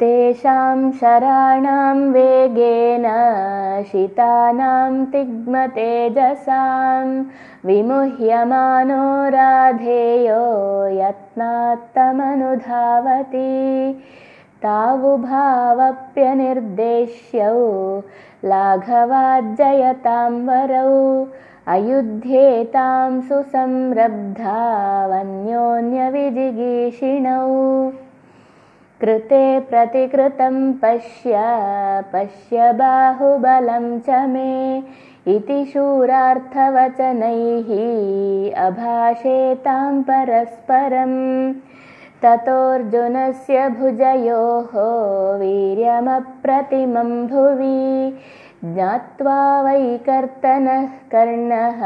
तेषां शराणां वेगेन शितानां तिग्मतेजसां विमुह्यमानो राधेयो यत्नात्तमनुधावति। तावुभावप्यनिर्देश्यौ लाघवाज्जयतां वरौ अयुध्येतां सुसंरब्धावन्योन्यविजिगीषिणौ कृते प्रतिकृतं पश्य पश्य बाहुबलं च मे। इति शूरार्थवचनैः अभाषेतां परस्परम् ततोऽर्जुनस्य भुजयोः वीर्यमप्रतिमं भुवि। ज्ञात्वा वैकर्तनः कर्णः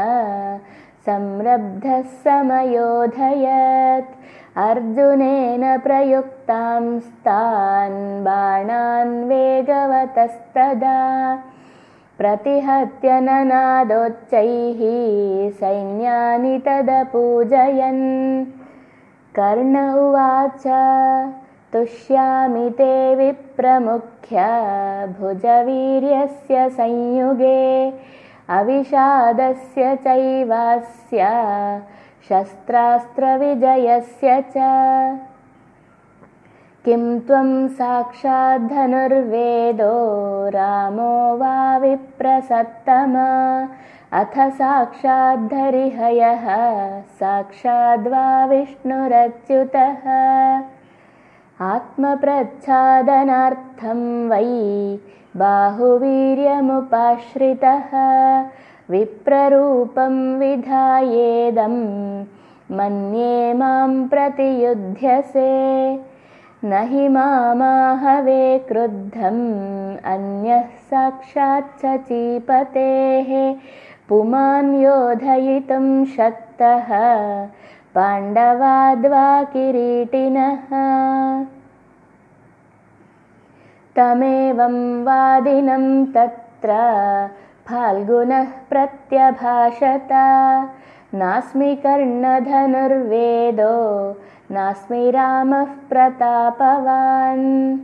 संरब्धः समयोधयत् अर्जुनेन प्रयुक्तांस्तान् बाणान् वेगवतस्तदा प्रतिहत्य ननादोच्चैः सैन्यानि तदपूजयन्। कर्ण उवाच तुष्यामि ते विप्रमुख्य भुजवीर्यस्य संयुगे अविषादस्य चैवास्य शस्त्रास्त्रविजयस्य च। किं त्वं साक्षाद्धनुर्वेदो रामो वा विप्रसत्तम? अथ साक्षाद्धरिहयः साक्षाद्वा विष्णुरच्युतः। आत्मप्रच्छादनार्थं वै बाहुवीर्यमुपाश्रितः विप्ररूपं विधायेदं मन्ये मां प्रतियुध्यसे। न हि मामाहवे क्रुद्धम् अन्यः साक्षात् चीपतेः पुमान् योधयितुं शक्तः पाण्डवाद्वा किरीटिनः तमेवं वादिनं तत्र फाल्गुनः प्रत्यभाषत। नास्मि कर्णधनुर्वेदो नास्मि रामः प्रतापवान्